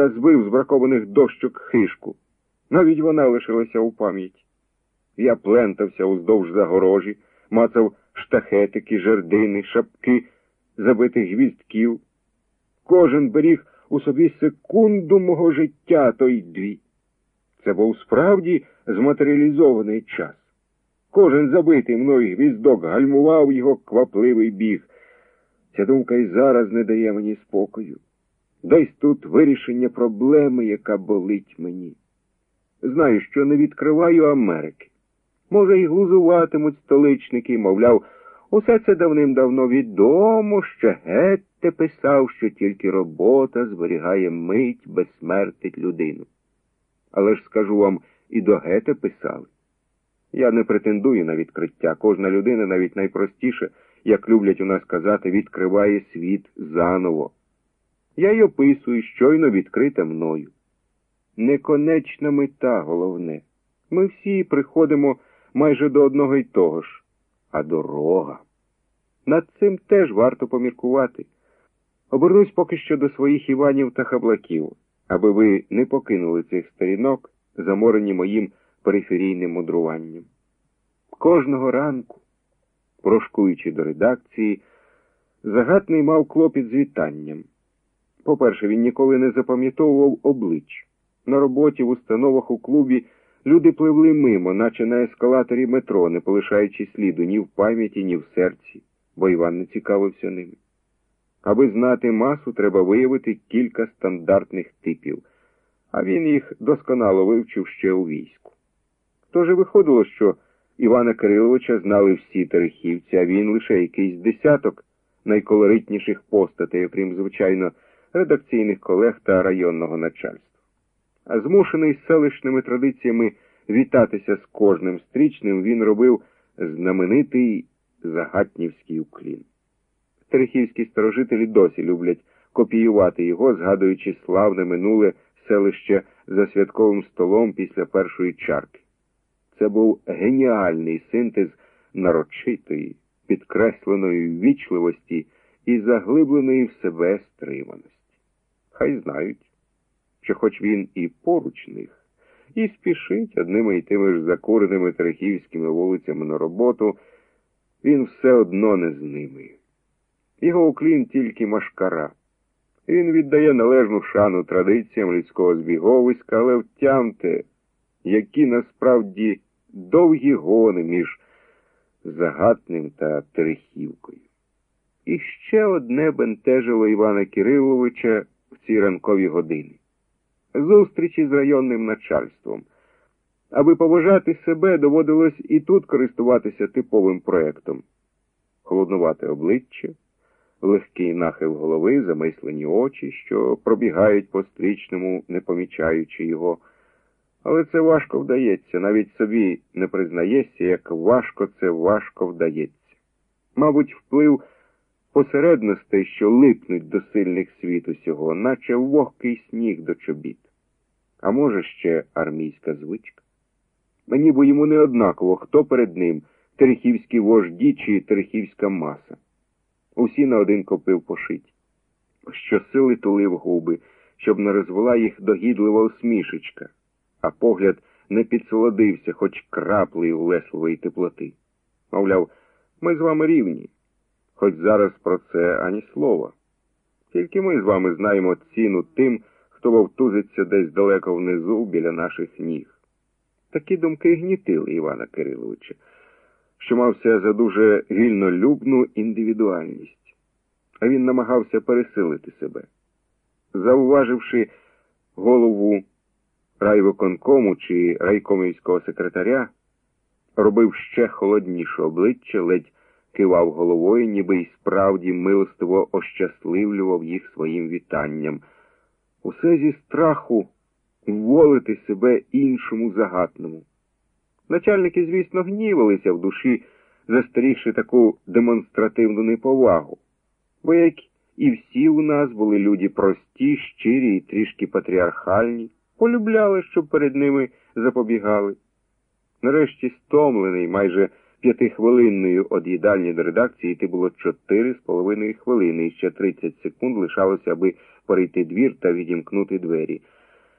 та збив з бракованих дощок хишку. Навіть вона лишилася у пам'яті. Я плентався уздовж загорожі, мацав штахетики, жердини, шапки забитих гвіздків. Кожен беріг у собі секунду мого життя, то й дві. Це був справді зматеріалізований час. Кожен забитий мною гвіздок гальмував його квапливий біг. Ця думка й зараз не дає мені спокою. Десь тут вирішення проблеми, яка болить мені. Знаю, що не відкриваю Америки. Може, й глузуватимуть столичники, мовляв, усе це давним-давно відомо, що Гетте писав, що тільки робота зберігає мить, безсмертить людину. Але ж скажу вам, і до Гете писали. Я не претендую на відкриття. Кожна людина, навіть найпростіше, як люблять у нас казати, відкриває світ заново. Я й описую щойно відкрите мною. Неконечна мета головне. Ми всі приходимо майже до одного й того ж, а дорога. Над цим теж варто поміркувати. Обернусь поки що до своїх Іванів та Хаблаків, аби ви не покинули цих сторінок, заморені моїм периферійним мудруванням. Кожного ранку, прошкуючи до редакції, загатний мав клопіт з вітанням. По-перше, він ніколи не запам'ятовував облич. На роботі, в установах у клубі люди пливли мимо, наче на ескалаторі метро, не полишаючи сліду ні в пам'яті, ні в серці, бо Іван не цікавився ними. Аби знати масу, треба виявити кілька стандартних типів, а він їх досконало вивчив ще у війську. Тож і виходило, що Івана Кириловича знали всі терехівці, а він лише якийсь десяток найколоритніших постатей, окрім, звичайно, редакційних колег та районного начальства. А змушений селищними традиціями вітатися з кожним стрічним, він робив знаменитий загатнівський уклін. Терехівські старожителі досі люблять копіювати його, згадуючи славне минуле селище за святковим столом після першої чарки. Це був геніальний синтез нарочитої, підкресленої ввічливості і заглибленої в себе стриманості. Хай знають, що хоч він і поруч них, і спішить одними й тими ж закуреними терехівськими вулицями на роботу, він все одно не з ними. Його уклін тільки машкара. Він віддає належну шану традиціям людського збіговиська, але втямте, які насправді довгі гони між загатним та Терехівкою. І ще одне бентежило Івана Кириловича в ці ранкові години зустрічі з районним начальством. Аби поважати себе, доводилось і тут користуватися типовим проектом. Холоднувате обличчя, легкий нахил голови, замислені очі, що пробігають по стрічному, не помічаючи його. Але це важко вдається, навіть собі не признаєшся, як важко це важко вдається. Мабуть, вплив посередностей, що липнуть до сильних світу сього, наче вогкий сніг до чобіт. А може, ще армійська звичка? Мені бо йому не однаково, хто перед ним терехівські вожді чи терехівська маса. Усі на один копив пошить. Щосили тулив губи, щоб не розвела їх догідлива усмішечка, а погляд не підсолодився хоч краплею улесливої теплоти. Мовляв, ми з вами рівні, хоч зараз про це ані слова. Тільки ми з вами знаємо ціну тим, хто вовтузиться десь далеко внизу біля наших ніг. Такі думки гнітили Івана Кириловича, що мався за дуже вільнолюбну індивідуальність, а він намагався пересилити себе. Зауваживши голову райвиконкому чи райкомівського секретаря, робив ще холодніше обличчя, ледь кивав головою, ніби й справді милостиво ощасливлював їх своїм вітанням. Усе зі страху волити себе іншому загатному. Начальники, звісно, гнівалися в душі, застерігши таку демонстративну неповагу, бо як і всі у нас були люди прості, щирі і трішки патріархальні, полюбляли, щоб перед ними запобігали. Нарешті стомлений майже п'ятихвилинною від їдальні до редакції йти було чотири з половиною хвилини, і ще тридцять секунд лишалося, аби перейти двір та відімкнути двері.